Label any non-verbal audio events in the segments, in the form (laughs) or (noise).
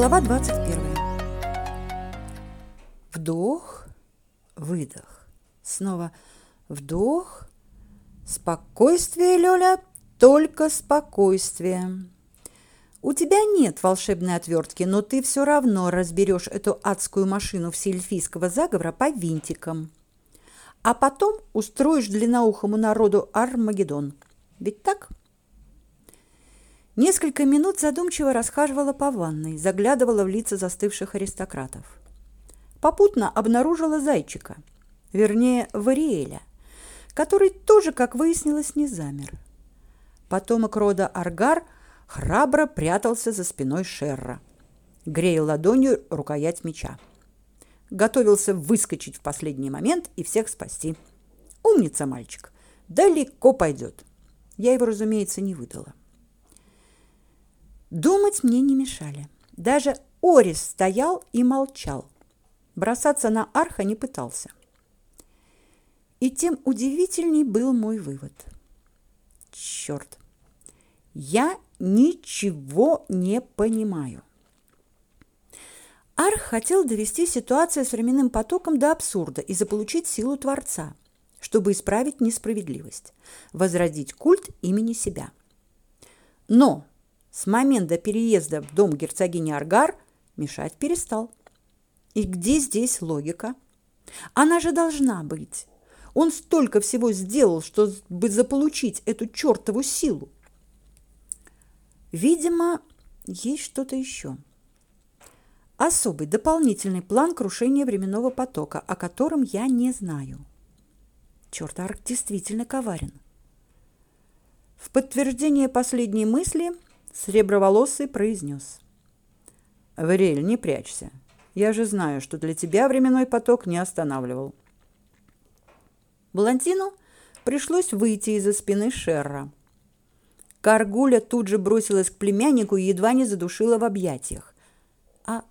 Глава 21. Вдох, выдох. Снова вдох. Спокойствие, Лёля, только спокойствие. У тебя нет волшебной отвертки, но ты все равно разберешь эту адскую машину всеэльфийского заговора по винтикам. А потом устроишь длинноухому народу Армагеддон. Ведь так? Несколько минут задумчиво расхаживала по ванной, заглядывала в лица застывших аристократов. Попутно обнаружила зайчика, вернее, Вариэля, который тоже, как выяснилось, не замер. Потомок рода Аргар храбро прятался за спиной Шерра, грея ладонью рукоять меча. Готовился выскочить в последний момент и всех спасти. Умница мальчик, далеко пойдет. Я его, разумеется, не выдала. Думать мне не мешали. Даже Орис стоял и молчал. Бросаться на арха не пытался. И тем удивительней был мой вывод. Черт! Я ничего не понимаю. Арх хотел довести ситуацию с временным потоком до абсурда и заполучить силу Творца, чтобы исправить несправедливость, возродить культ имени себя. Но с момента переезда в дом герцогини Аргар мешать перестал. И где здесь логика? Она же должна быть. Он столько всего сделал, чтобы заполучить эту чертову силу. Видимо, есть что-то еще. Особый дополнительный план крушения временного потока, о котором я не знаю. Черт, Арк действительно коварен. В подтверждение последней мысли – Среброволосый произнес. «Варель, не прячься. Я же знаю, что для тебя временной поток не останавливал». Блондину пришлось выйти из-за спины Шерра. Каргуля тут же бросилась к племяннику и едва не задушила в объятиях. А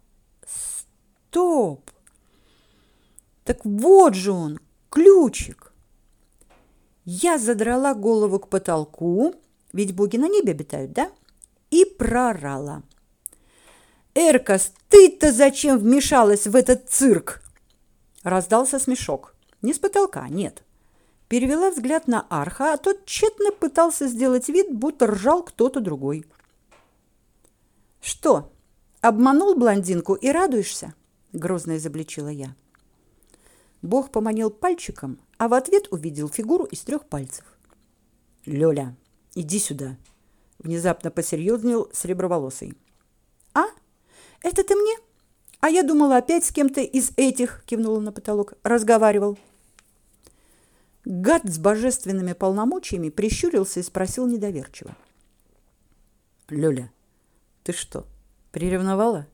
стоп! Так вот же он, ключик! Я задрала голову к потолку, ведь боги на небе обитают, да? И прорала. «Эркас, ты-то зачем вмешалась в этот цирк?» Раздался смешок. Не с потолка, нет. Перевела взгляд на Арха, а тот тщетно пытался сделать вид, будто ржал кто-то другой. «Что, обманул блондинку и радуешься?» — грозно изобличила я. Бог поманил пальчиком, а в ответ увидел фигуру из трех пальцев. «Лёля, иди сюда!» Внезапно посерьезнел Среброволосый. «А? Это ты мне? А я думала, опять с кем-то из этих, кивнула на потолок, разговаривал». Гад с божественными полномочиями прищурился и спросил недоверчиво. «Лёля, ты что, приревновала?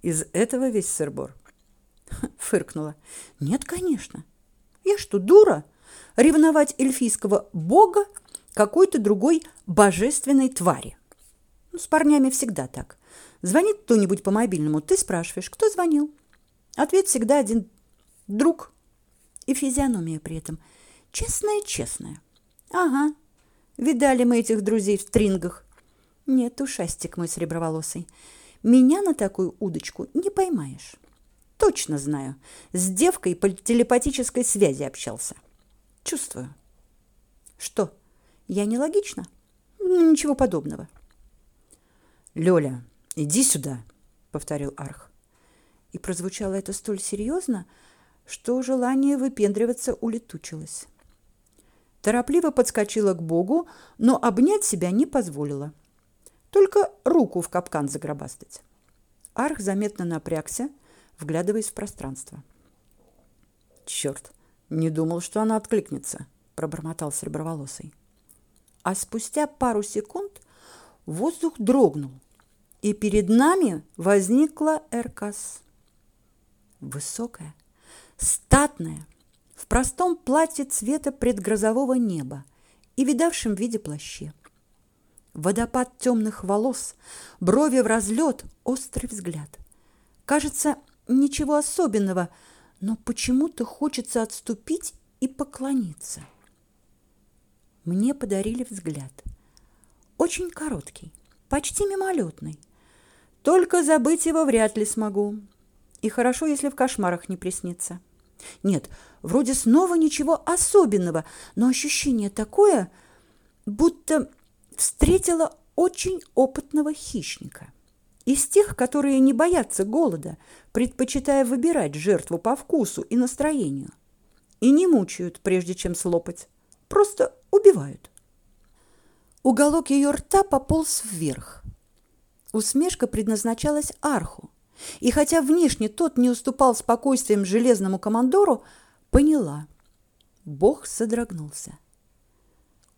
Из этого весь сырбор?» (laughs) Фыркнула. «Нет, конечно. Я что, дура? Ревновать эльфийского бога какой-то другой божественной твари. Ну, с парнями всегда так. Звонит кто-нибудь по мобильному, ты спрашиваешь, кто звонил? Ответ всегда один – друг. И физиономия при этом честная-честная. Ага, видали мы этих друзей в стрингах. Нет, ушастик мой среброволосый, меня на такую удочку не поймаешь. Точно знаю, с девкой по телепатической связи общался. Чувствую. Что? Я нелогична? Ну, ничего подобного. Лёля, иди сюда, повторил Арх. И прозвучало это столь серьезно, что желание выпендриваться улетучилось. Торопливо подскочила к Богу, но обнять себя не позволила. Только руку в капкан загробастать. Арх заметно напрягся, вглядываясь в пространство. Черт, не думал, что она откликнется, пробормотал Среброволосый а спустя пару секунд воздух дрогнул, и перед нами возникла Эркас. Высокая, статная, в простом платье цвета предгрозового неба и видавшем виде плаще. Водопад темных волос, брови в разлет, острый взгляд. Кажется, ничего особенного, но почему-то хочется отступить и поклониться. Мне подарили взгляд. Очень короткий, почти мимолетный. Только забыть его вряд ли смогу. И хорошо, если в кошмарах не приснится. Нет, вроде снова ничего особенного, но ощущение такое, будто встретила очень опытного хищника. Из тех, которые не боятся голода, предпочитая выбирать жертву по вкусу и настроению. И не мучают, прежде чем слопать. Просто убивают. Уголок ее рта пополз вверх. Усмешка предназначалась Арху. И хотя внешне тот не уступал спокойствием железному командору, поняла. Бог содрогнулся.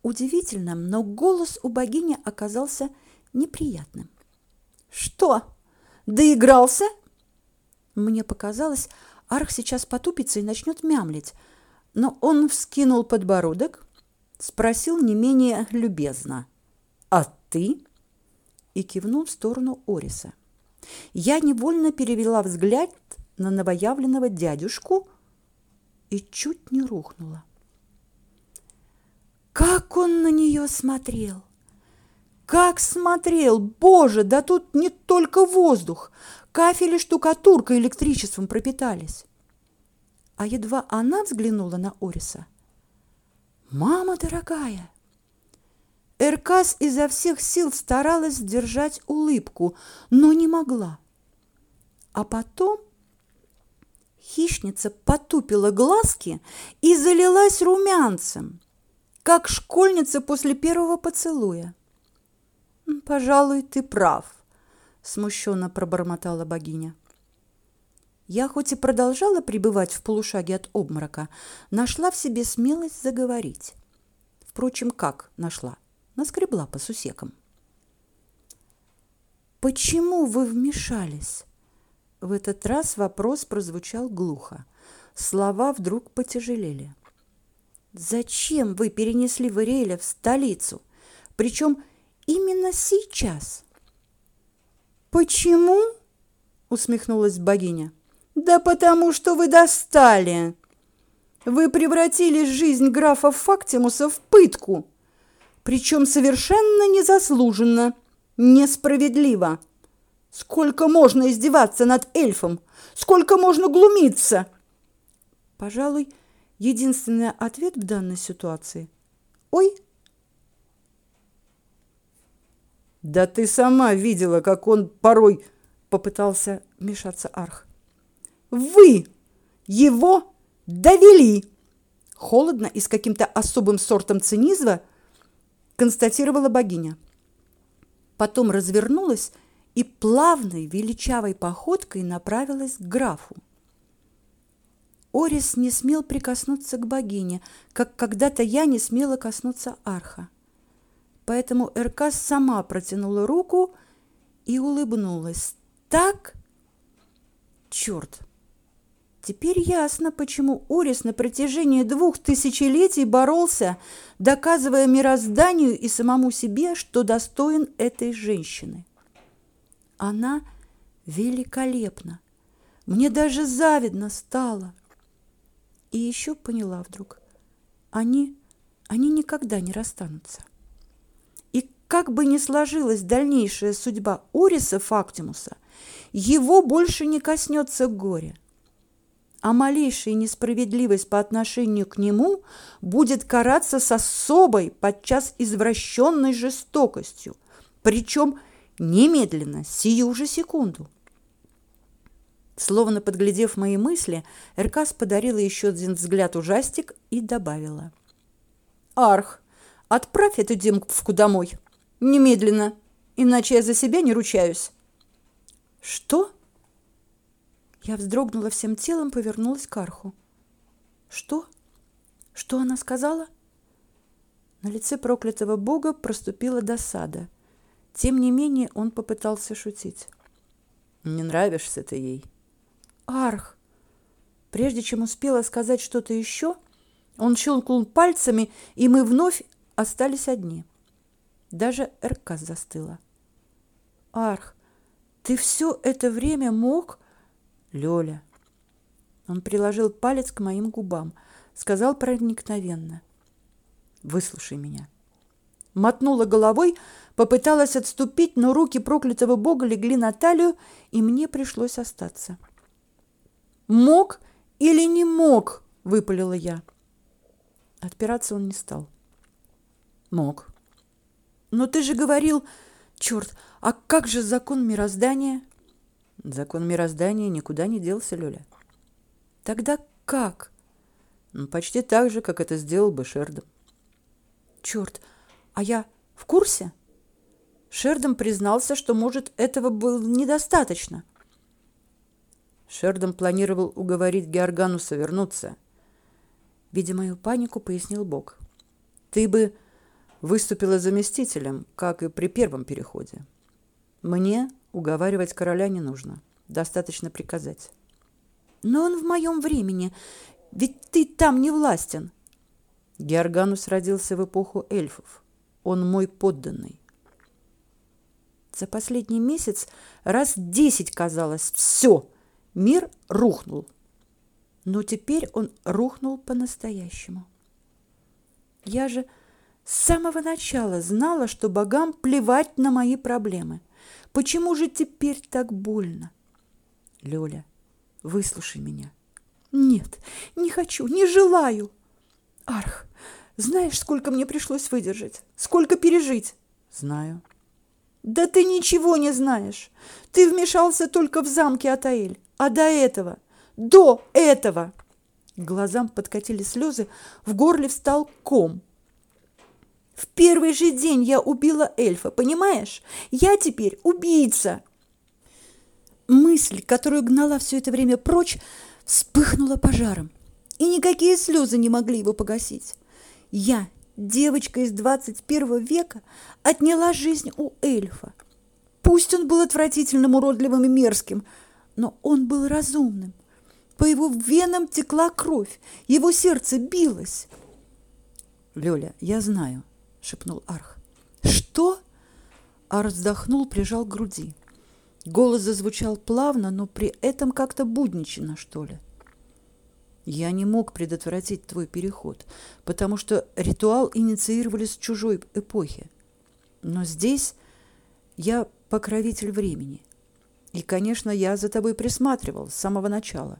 Удивительно, но голос у богини оказался неприятным. «Что, доигрался?» Мне показалось, Арх сейчас потупится и начнет мямлить, но он вскинул подбородок, спросил не менее любезно. «А ты?» и кивнул в сторону Ориса. Я невольно перевела взгляд на новоявленного дядюшку и чуть не рухнула. Как он на нее смотрел! Как смотрел! Боже, да тут не только воздух! Кафель и штукатурка электричеством пропитались. А едва она взглянула на Ориса. «Мама дорогая!» Эркас изо всех сил старалась сдержать улыбку, но не могла. А потом хищница потупила глазки и залилась румянцем, как школьница после первого поцелуя. «Пожалуй, ты прав», – смущенно пробормотала богиня. Я хоть и продолжала пребывать в полушаге от обморока, нашла в себе смелость заговорить. Впрочем, как нашла? наскребла по сусекам. «Почему вы вмешались?» В этот раз вопрос прозвучал глухо. Слова вдруг потяжелели. «Зачем вы перенесли Вариэля в столицу? Причем именно сейчас?» «Почему?» — усмехнулась богиня. «Да потому что вы достали! Вы превратили жизнь графа Фактимуса в пытку!» причем совершенно незаслуженно, несправедливо. Сколько можно издеваться над эльфом? Сколько можно глумиться? Пожалуй, единственный ответ в данной ситуации. Ой, Да ты сама видела, как он порой попытался мешаться Арх. Вы его довели. Холодно и с каким-то особым сортом цинизма констатировала богиня. Потом развернулась и плавной величавой походкой направилась к графу. Орис не смел прикоснуться к богине, как когда-то я не смела коснуться арха. Поэтому Эркас сама протянула руку и улыбнулась. Так? Черт! Теперь ясно, почему Орис на протяжении двух тысячелетий боролся, доказывая мирозданию и самому себе, что достоин этой женщины. Она великолепна. Мне даже завидно стало. И еще поняла вдруг, они, они никогда не расстанутся. И как бы ни сложилась дальнейшая судьба Ориса Фактимуса, его больше не коснется горе а малейшая несправедливость по отношению к нему будет караться с особой, подчас извращенной жестокостью, причем немедленно, сию же секунду. Словно подглядев мои мысли, Эркас подарила еще один взгляд ужастик и добавила. «Арх, отправь эту демку домой. Немедленно, иначе я за себя не ручаюсь». «Что?» Я вздрогнула всем телом, повернулась к Арху. Что? Что она сказала? На лице проклятого бога проступила досада. Тем не менее, он попытался шутить. Не нравишься ты ей. Арх. Прежде чем успела сказать что-то еще, он щелкнул пальцами, и мы вновь остались одни. Даже Эркас застыла. Арх, ты все это время мог Лёля. Он приложил палец к моим губам, сказал проникновенно. Выслушай меня. мотнула головой, попыталась отступить, но руки проклятого бога легли на талию, и мне пришлось остаться. «Мог или не мог?» – выпалила я. Отпираться он не стал. «Мог». «Но ты же говорил... Черт, а как же закон мироздания?» «Закон мироздания никуда не делся, Лёля». «Тогда как?» Ну, почти так же, как это сделал бы Шердом. Черт, а я в курсе? Шердом признался, что, может, этого было недостаточно. Шердом планировал уговорить Георгануса вернуться. Видя мою панику, пояснил Бог. Ты бы выступила заместителем, как и при первом переходе. Мне уговаривать короля не нужно. Достаточно приказать. Но он в моем времени. Ведь ты там не властен. Георганус родился в эпоху эльфов. Он мой подданный. За последний месяц раз десять казалось. Все, мир рухнул. Но теперь он рухнул по-настоящему. Я же с самого начала знала, что богам плевать на мои проблемы. Почему же теперь так больно? Лёля, выслушай меня. Нет, не хочу, не желаю. Арх, знаешь, сколько мне пришлось выдержать? Сколько пережить? Знаю. Да ты ничего не знаешь. Ты вмешался только в замке Атаэль. А до этого, до этого... К глазам подкатили слезы, в горле встал ком. В первый же день я убила эльфа, понимаешь? Я теперь убийца. Мысль, которую гнала все это время прочь, вспыхнула пожаром, и никакие слезы не могли его погасить. Я, девочка из 21 века, отняла жизнь у эльфа. Пусть он был отвратительным, уродливым и мерзким, но он был разумным. По его венам текла кровь, его сердце билось. «Лёля, я знаю», — шепнул Арх. «Что?» Арх вздохнул, прижал к груди. Голос зазвучал плавно, но при этом как-то буднично, что ли. Я не мог предотвратить твой переход, потому что ритуал инициировали с чужой эпохи. Но здесь я покровитель времени. И, конечно, я за тобой присматривал с самого начала.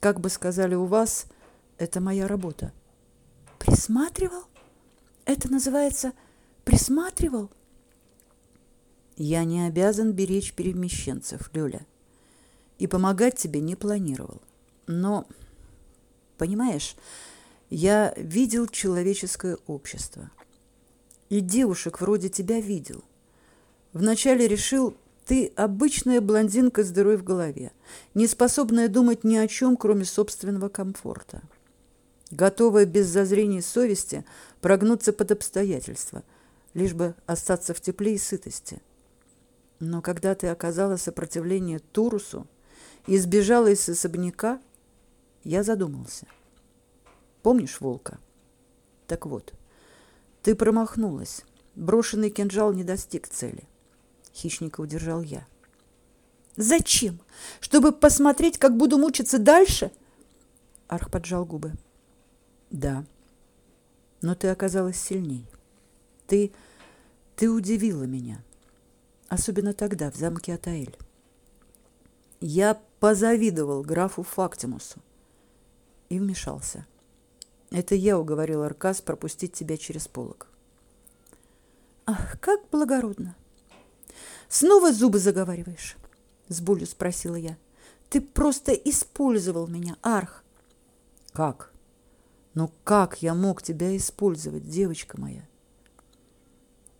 Как бы сказали у вас, это моя работа. Присматривал? Это называется присматривал? Я не обязан беречь перемещенцев, Лёля. И помогать тебе не планировал. Но, понимаешь, я видел человеческое общество. И девушек вроде тебя видел. Вначале решил, ты обычная блондинка с дырой в голове, не способная думать ни о чем, кроме собственного комфорта. Готовая без зазрения совести прогнуться под обстоятельства, лишь бы остаться в тепле и сытости – но когда ты оказала сопротивление Турусу и сбежала из особняка, я задумался. Помнишь волка? Так вот, ты промахнулась. Брошенный кинжал не достиг цели. Хищника удержал я. Зачем? Чтобы посмотреть, как буду мучиться дальше? Арх поджал губы. Да. Но ты оказалась сильней. Ты ты удивила меня особенно тогда, в замке Атаэль. Я позавидовал графу Фактимусу и вмешался. Это я уговорил Аркас пропустить тебя через полог. Ах, как благородно! Снова зубы заговариваешь? С болью спросила я. Ты просто использовал меня, Арх. Как? Ну как я мог тебя использовать, девочка моя?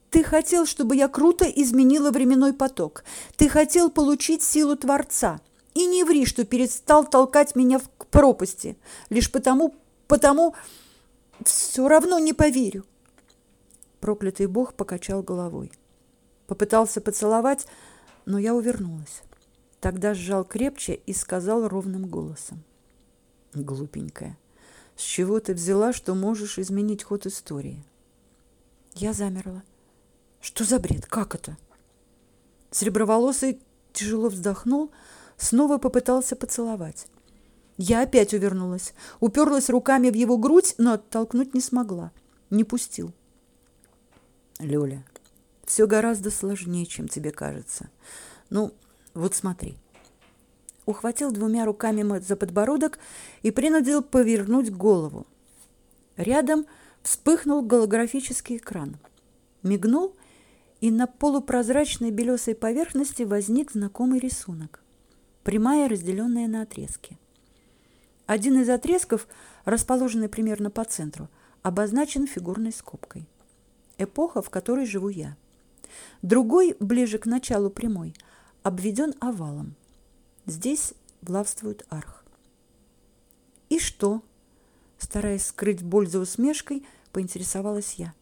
Ты хотел, чтобы я круто изменила временной поток. Ты хотел получить силу Творца. И не ври, что перестал толкать меня в пропасти. Лишь потому, потому все равно не поверю. Проклятый бог покачал головой. Попытался поцеловать, но я увернулась. Тогда сжал крепче и сказал ровным голосом. Глупенькая, с чего ты взяла, что можешь изменить ход истории? Я замерла. Что за бред? Как это? Среброволосый тяжело вздохнул, снова попытался поцеловать. Я опять увернулась, уперлась руками в его грудь, но оттолкнуть не смогла. Не пустил. Лёля, все гораздо сложнее, чем тебе кажется. Ну, вот смотри. Ухватил двумя руками за подбородок и принудил повернуть голову. Рядом вспыхнул голографический экран. Мигнул, и на полупрозрачной белесой поверхности возник знакомый рисунок. Прямая, разделенная на отрезки. Один из отрезков, расположенный примерно по центру, обозначен фигурной скобкой. Эпоха, в которой живу я. Другой, ближе к началу прямой, обведен овалом. Здесь влавствует арх. И что? Стараясь скрыть боль за усмешкой, поинтересовалась я.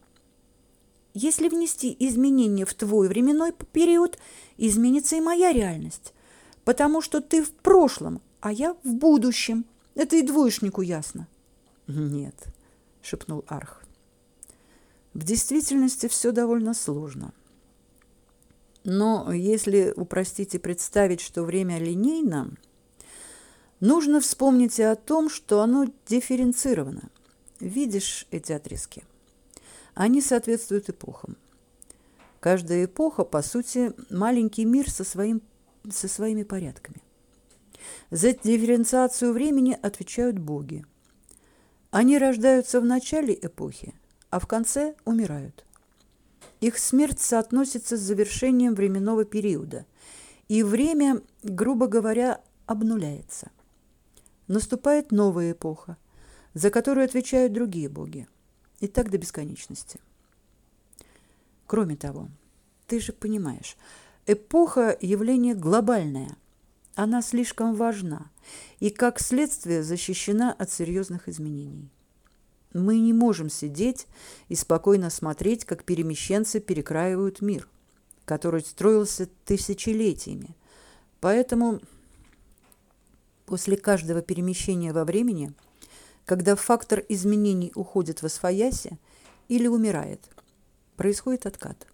Если внести изменения в твой временной период, изменится и моя реальность, потому что ты в прошлом, а я в будущем. Это и двоечнику ясно. Нет, шепнул Арх. В действительности все довольно сложно. Но если упростить и представить, что время линейно, нужно вспомнить и о том, что оно дифференцировано. Видишь эти отрезки? Они соответствуют эпохам. Каждая эпоха, по сути, маленький мир со, своим, со своими порядками. За дифференциацию времени отвечают боги. Они рождаются в начале эпохи, а в конце умирают. Их смерть соотносится с завершением временного периода, и время, грубо говоря, обнуляется. Наступает новая эпоха, за которую отвечают другие боги. И так до бесконечности. Кроме того, ты же понимаешь, эпоха – явление глобальное. Она слишком важна и, как следствие, защищена от серьезных изменений. Мы не можем сидеть и спокойно смотреть, как перемещенцы перекраивают мир, который строился тысячелетиями. Поэтому после каждого перемещения во времени, когда фактор изменений уходит в освояси или умирает, происходит откат.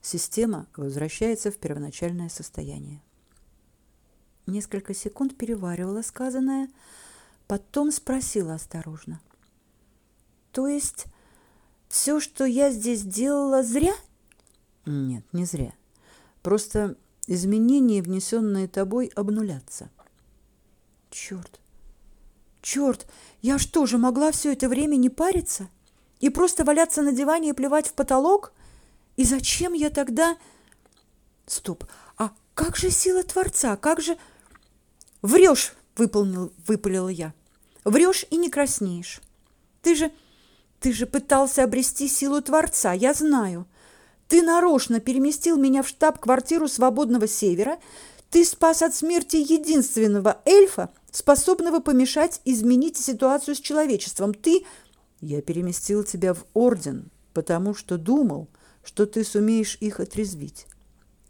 Система возвращается в первоначальное состояние. Несколько секунд переваривала сказанное, потом спросила осторожно. То есть все, что я здесь делала, зря? Нет, не зря. Просто изменения, внесенные тобой, обнулятся. Черт! Черт! Я что же, могла все это время не париться? И просто валяться на диване и плевать в потолок? И зачем я тогда... Стоп! А как же сила Творца? Как же... Врешь, выполнил, выпалила я. Врешь и не краснеешь. Ты же... Ты же пытался обрести силу Творца, я знаю. Ты нарочно переместил меня в штаб-квартиру Свободного Севера. Ты спас от смерти единственного эльфа, способного помешать изменить ситуацию с человечеством. Ты... Я переместил тебя в Орден, потому что думал, что ты сумеешь их отрезвить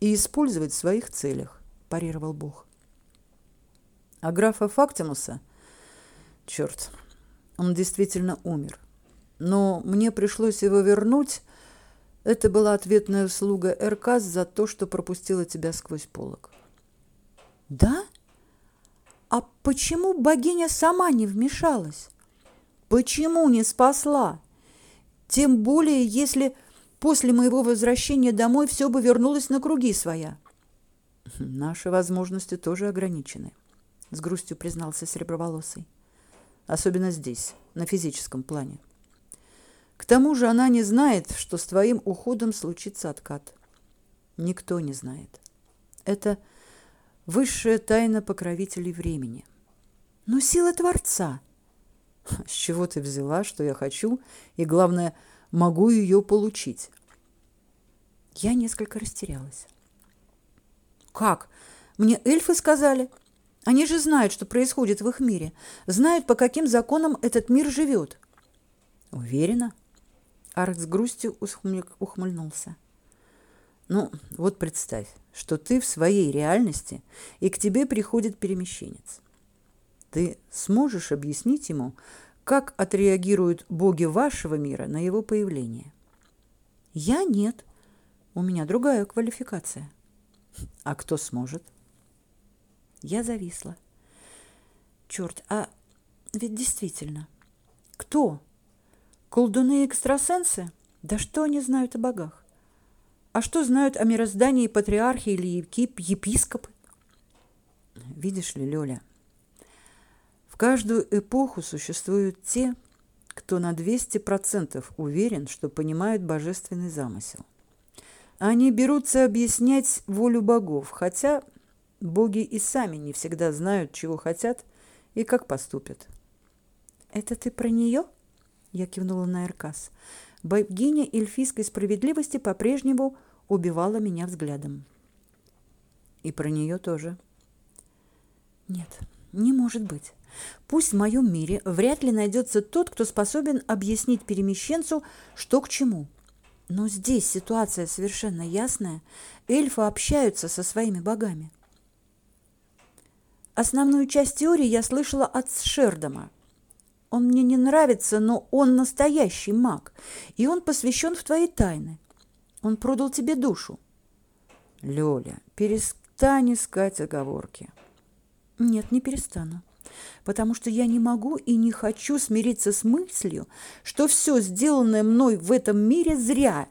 и использовать в своих целях, парировал Бог. А графа Фактимуса... Черт, он действительно умер но мне пришлось его вернуть. Это была ответная услуга РК за то, что пропустила тебя сквозь полог. Да? А почему богиня сама не вмешалась? Почему не спасла? Тем более, если после моего возвращения домой все бы вернулось на круги своя. Наши возможности тоже ограничены, с грустью признался Сереброволосый. Особенно здесь, на физическом плане. К тому же она не знает, что с твоим уходом случится откат. Никто не знает. Это высшая тайна покровителей времени. Но сила Творца. С чего ты взяла, что я хочу, и, главное, могу ее получить? Я несколько растерялась. Как? Мне эльфы сказали. Они же знают, что происходит в их мире. Знают, по каким законам этот мир живет. Уверена? Арк с грустью ухмыльнулся. Ну, вот представь, что ты в своей реальности, и к тебе приходит перемещенец. Ты сможешь объяснить ему, как отреагируют боги вашего мира на его появление? Я нет. У меня другая квалификация. А кто сможет? Я зависла. Черт, а ведь действительно. Кто? Колдуны-экстрасенсы? Да что они знают о богах? А что знают о мироздании патриархи или епископы? Видишь ли, Лёля, в каждую эпоху существуют те, кто на 200% уверен, что понимают божественный замысел. Они берутся объяснять волю богов, хотя боги и сами не всегда знают, чего хотят и как поступят. «Это ты про нее?» Я кивнула на Эркас. Богиня эльфийской справедливости по-прежнему убивала меня взглядом. И про нее тоже. Нет, не может быть. Пусть в моем мире вряд ли найдется тот, кто способен объяснить перемещенцу, что к чему. Но здесь ситуация совершенно ясная. Эльфы общаются со своими богами. Основную часть теории я слышала от Шердома. Он мне не нравится, но он настоящий маг, и он посвящен в твои тайны. Он продал тебе душу. Лёля, перестань искать оговорки. Нет, не перестану. Потому что я не могу и не хочу смириться с мыслью, что все сделанное мной в этом мире зря.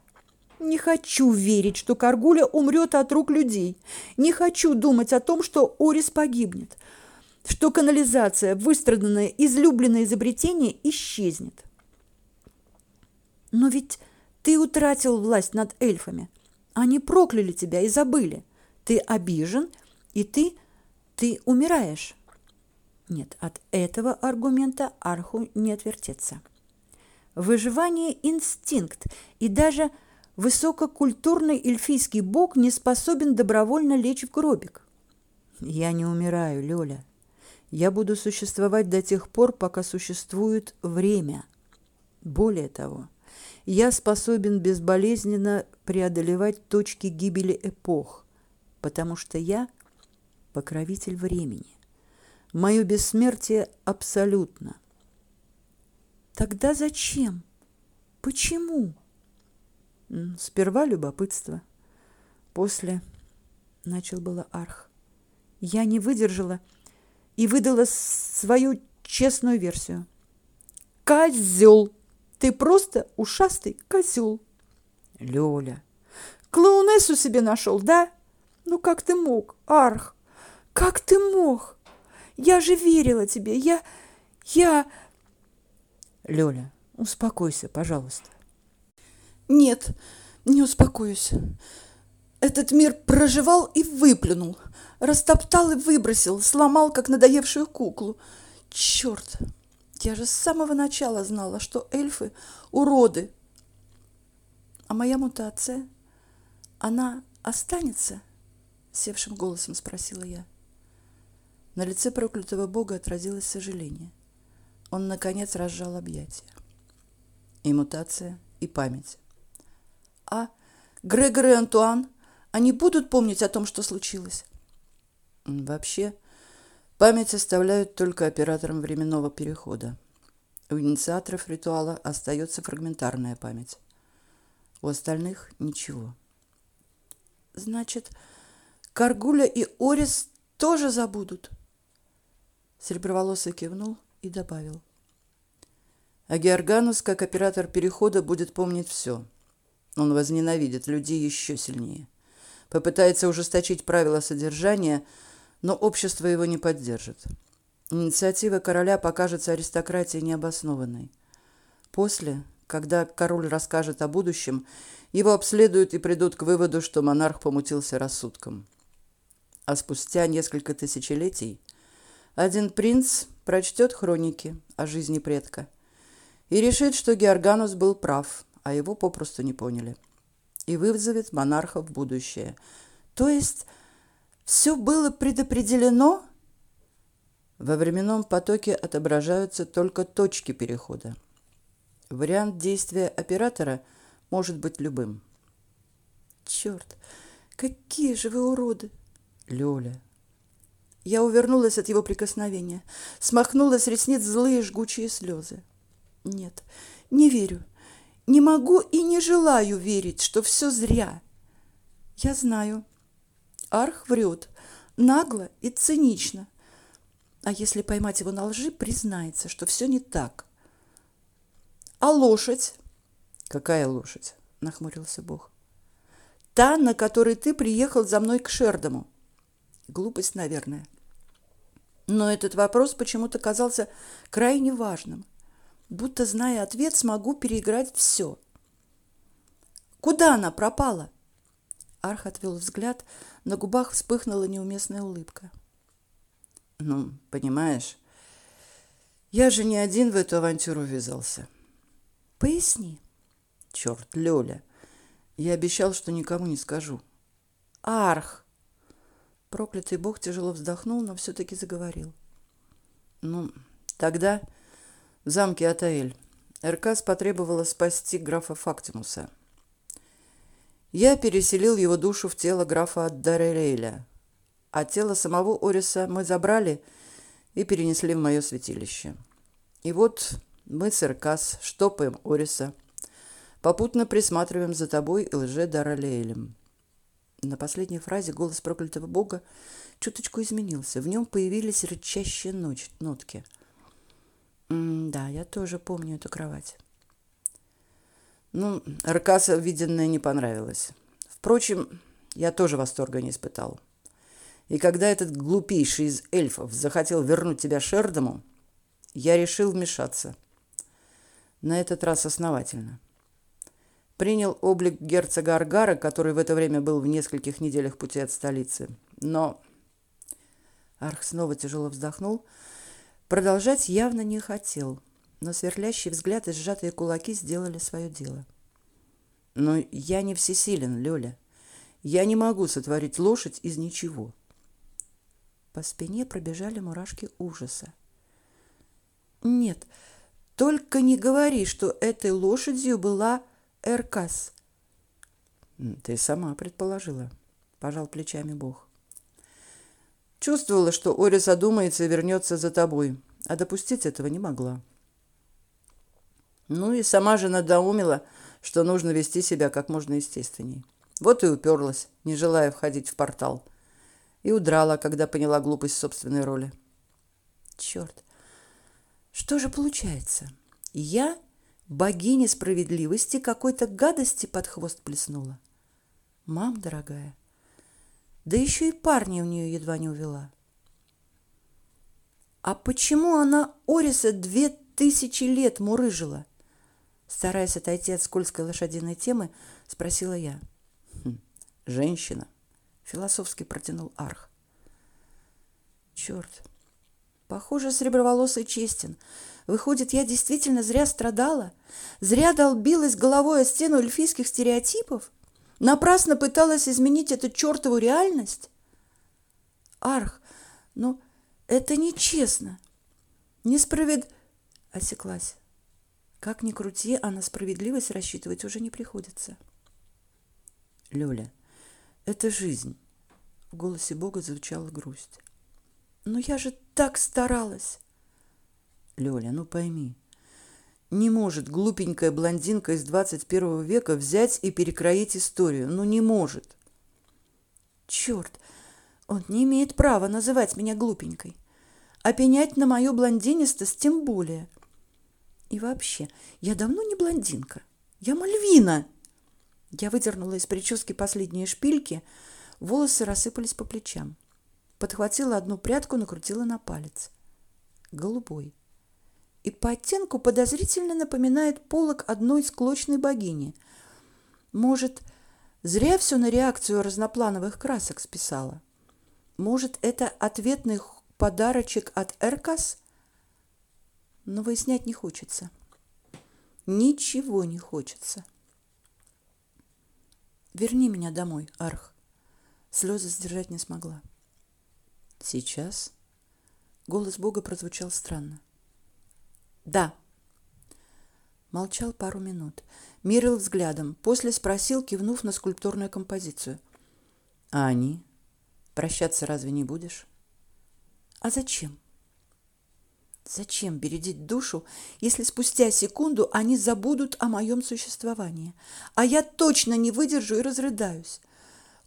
Не хочу верить, что Каргуля умрет от рук людей. Не хочу думать о том, что Орис погибнет. Что канализация, выстраданное, излюбленное изобретение, исчезнет. Но ведь ты утратил власть над эльфами. Они прокляли тебя и забыли. Ты обижен, и ты ты умираешь. Нет, от этого аргумента Арху не отвертеться. Выживание – инстинкт, и даже высококультурный эльфийский бог не способен добровольно лечь в гробик. Я не умираю, Лёля. Я буду существовать до тех пор, пока существует время. Более того, я способен безболезненно преодолевать точки гибели эпох, потому что я покровитель времени. Мое бессмертие абсолютно. Тогда зачем? Почему? Сперва любопытство. После начал было Арх. Я не выдержала и выдала свою честную версию. Козел! Ты просто ушастый козел. Лёля. Клоунессу себе нашел, да? Ну как ты мог, Арх? Как ты мог? Я же верила тебе. Я... я... Лёля, успокойся, пожалуйста. Нет, не успокоюсь. Этот мир проживал и выплюнул. Растоптал и выбросил, сломал, как надоевшую куклу. Черт! Я же с самого начала знала, что эльфы – уроды. А моя мутация, она останется? Севшим голосом спросила я. На лице проклятого бога отразилось сожаление. Он, наконец, разжал объятия. И мутация, и память. А Грегор и Антуан, они будут помнить о том, что случилось? Вообще, память оставляют только операторам временного перехода. У инициаторов ритуала остается фрагментарная память. У остальных ничего. Значит, Каргуля и Орис тоже забудут? Сереброволосый кивнул и добавил. А Георганус, как оператор перехода, будет помнить все. Он возненавидит людей еще сильнее. Попытается ужесточить правила содержания, но общество его не поддержит. Инициатива короля покажется аристократии необоснованной. После, когда король расскажет о будущем, его обследуют и придут к выводу, что монарх помутился рассудком. А спустя несколько тысячелетий один принц прочтет хроники о жизни предка и решит, что Георганус был прав, а его попросту не поняли. И вызовет монарха в будущее. То есть все было предопределено? Во временном потоке отображаются только точки перехода. Вариант действия оператора может быть любым. Черт, какие же вы уроды! Лёля, я увернулась от его прикосновения, смахнула с ресниц злые жгучие слезы. Нет, не верю. Не могу и не желаю верить, что все зря. Я знаю. Арх врет, нагло и цинично. А если поймать его на лжи, признается, что все не так. А лошадь? Какая лошадь? нахмурился Бог. Та, на которой ты приехал за мной к Шердому. Глупость, наверное. Но этот вопрос почему-то казался крайне важным. Будто, зная ответ, смогу переиграть все. Куда она пропала? Арх отвел взгляд, на губах вспыхнула неуместная улыбка. Ну, понимаешь, я же не один в эту авантюру ввязался. Поясни. Черт, Лёля, я обещал, что никому не скажу. Арх. Проклятый бог тяжело вздохнул, но все-таки заговорил. Ну, тогда в замке Атаэль Эркас потребовала спасти графа Фактимуса. Я переселил его душу в тело графа Дарелейля, а тело самого Ориса мы забрали и перенесли в мое святилище. И вот мы с Эркас штопаем Ориса, попутно присматриваем за тобой и лже-Дарелейлем. На последней фразе голос проклятого бога чуточку изменился. В нем появились рычащие ночь, нотки. Да, я тоже помню эту кровать. Ну, Аркаса виденное не понравилось. Впрочем, я тоже восторга не испытал. И когда этот глупейший из эльфов захотел вернуть тебя Шердому, я решил вмешаться. На этот раз основательно. Принял облик герцога Аргара, который в это время был в нескольких неделях пути от столицы. Но Арх снова тяжело вздохнул. Продолжать явно не хотел, но сверлящий взгляд и сжатые кулаки сделали свое дело. Но я не всесилен, Лёля. Я не могу сотворить лошадь из ничего. По спине пробежали мурашки ужаса. Нет, только не говори, что этой лошадью была Эркас. Ты сама предположила, пожал плечами Бог. Чувствовала, что Орис одумается и вернется за тобой, а допустить этого не могла. Ну и сама же надоумила, что нужно вести себя как можно естественней. Вот и уперлась, не желая входить в портал – и удрала, когда поняла глупость собственной роли. Черт, что же получается? Я, богиня справедливости, какой-то гадости под хвост плеснула. Мам, дорогая, да еще и парня у нее едва не увела. А почему она Ориса две тысячи лет мурыжила? Стараясь отойти от скользкой лошадиной темы, спросила я. Хм, женщина философски протянул Арх. Черт. Похоже, среброволосый честен. Выходит, я действительно зря страдала, зря долбилась головой о стену эльфийских стереотипов, напрасно пыталась изменить эту чертову реальность. Арх, ну это нечестно. Несправед... Осеклась. Как ни крути, а на справедливость рассчитывать уже не приходится. Люля, это жизнь. В голосе Бога звучала грусть. Но я же так старалась. Лёля, ну пойми, не может глупенькая блондинка из 21 века взять и перекроить историю. Ну не может. Черт, он не имеет права называть меня глупенькой. А пенять на мою блондинистость тем более. И вообще, я давно не блондинка. Я Мальвина. Я выдернула из прически последние шпильки, волосы рассыпались по плечам. Подхватила одну прядку, накрутила на палец. Голубой. И по оттенку подозрительно напоминает полог одной склочной богини. Может, зря все на реакцию разноплановых красок списала? Может, это ответный подарочек от Эркас? Но выяснять не хочется. Ничего не хочется. Верни меня домой, Арх. Слезы сдержать не смогла. Сейчас голос Бога прозвучал странно. Да. Молчал пару минут, мерил взглядом, после спросил, кивнув на скульптурную композицию. А они? Прощаться разве не будешь? А зачем? Зачем бередить душу, если спустя секунду они забудут о моем существовании? А я точно не выдержу и разрыдаюсь.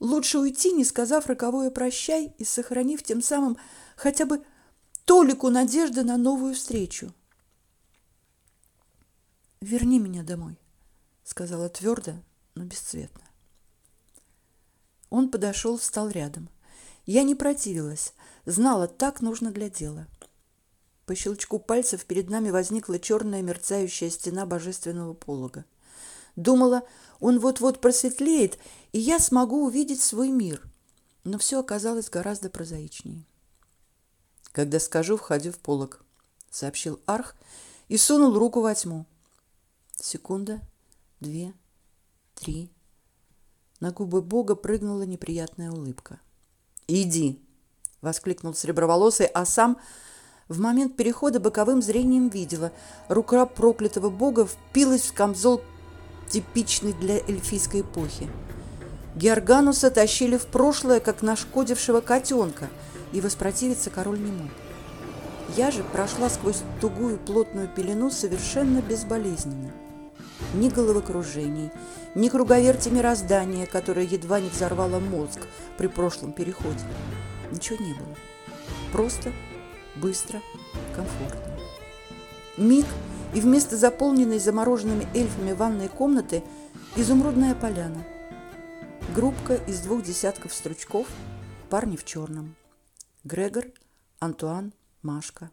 Лучше уйти, не сказав роковое прощай и сохранив тем самым хотя бы толику надежды на новую встречу. Верни меня домой, сказала твердо, но бесцветно. Он подошел, встал рядом. Я не противилась, знала, так нужно для дела. По щелчку пальцев перед нами возникла черная мерцающая стена божественного полога. Думала, он вот-вот просветлеет, и я смогу увидеть свой мир. Но все оказалось гораздо прозаичнее. Когда скажу, входи в полог, сообщил Арх и сунул руку во тьму. Секунда, две, три. На губы Бога прыгнула неприятная улыбка. «Иди!» — воскликнул Среброволосый, а сам в момент перехода боковым зрением видела. Рука проклятого Бога впилась в камзол, типичный для эльфийской эпохи. Георгануса тащили в прошлое, как нашкодившего котенка, и воспротивиться король не мог. Я же прошла сквозь тугую плотную пелену совершенно безболезненно. Ни головокружений, ни круговерти мироздания, которое едва не взорвало мозг при прошлом переходе. Ничего не было. Просто, быстро, комфортно. Миг, и вместо заполненной замороженными эльфами ванной комнаты изумрудная поляна. Группка из двух десятков стручков, парни в черном. Грегор, Антуан, Машка.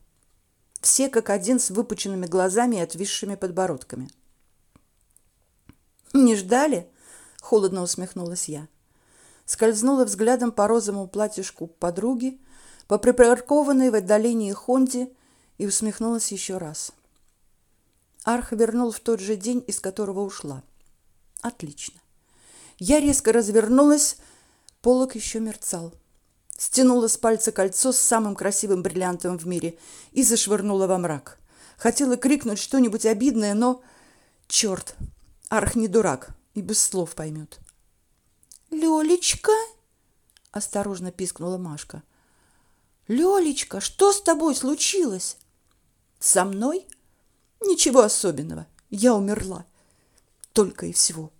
Все как один с выпученными глазами и отвисшими подбородками. «Не ждали?» – холодно усмехнулась я. Скользнула взглядом по розовому платьишку подруги, по припаркованной в отдалении Хонде и усмехнулась еще раз. Арх вернул в тот же день, из которого ушла. Отлично. Я резко развернулась, полок еще мерцал. Стянула с пальца кольцо с самым красивым бриллиантом в мире и зашвырнула во мрак. Хотела крикнуть что-нибудь обидное, но... Черт! Арх не дурак и без слов поймет. «Лёлечка?» – осторожно пискнула Машка. «Лёлечка, что с тобой случилось?» «Со мной? Ничего особенного. Я умерла. Только и всего».